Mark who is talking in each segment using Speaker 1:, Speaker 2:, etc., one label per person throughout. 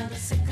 Speaker 1: another sick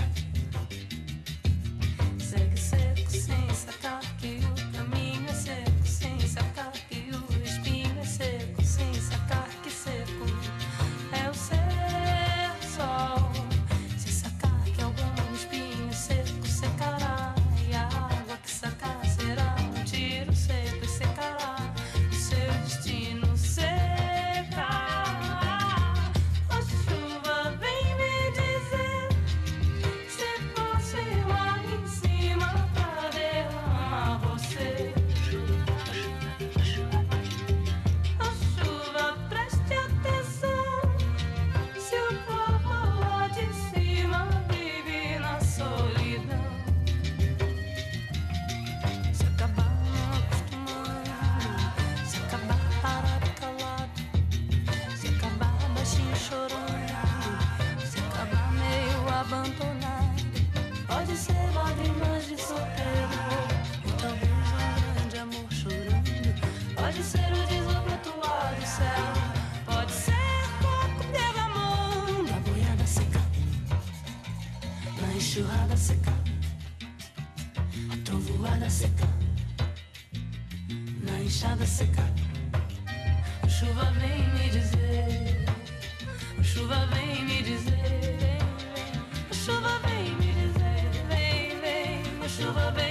Speaker 1: enxurrada seca. Trovoada seca. Na enxada seca. Chuva vem me dizer. Chuva vem me dizer. Chuva vem me dizer. Vem, vem. Chuva vem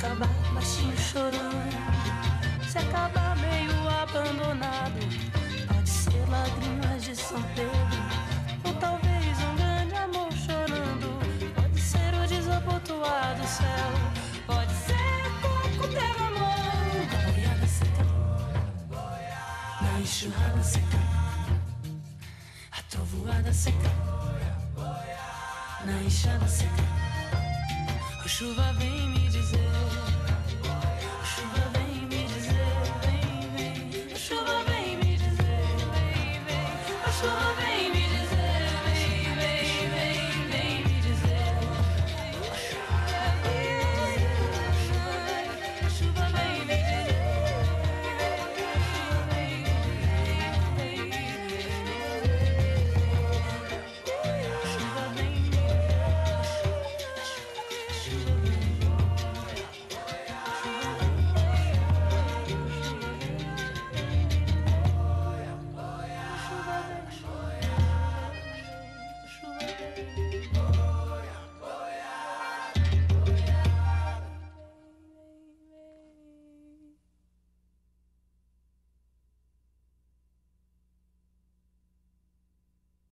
Speaker 1: acabar baixinho chorando se acabar meio abandonado, pode ser lágrimas de São Pedro, ou talvez um grande amor chorando. Pode ser o desabotoado céu, pode ser coco derramando, a boiada seca, na enxurrada seca, a trovoada seca, na enxada seca. A chuva vem me.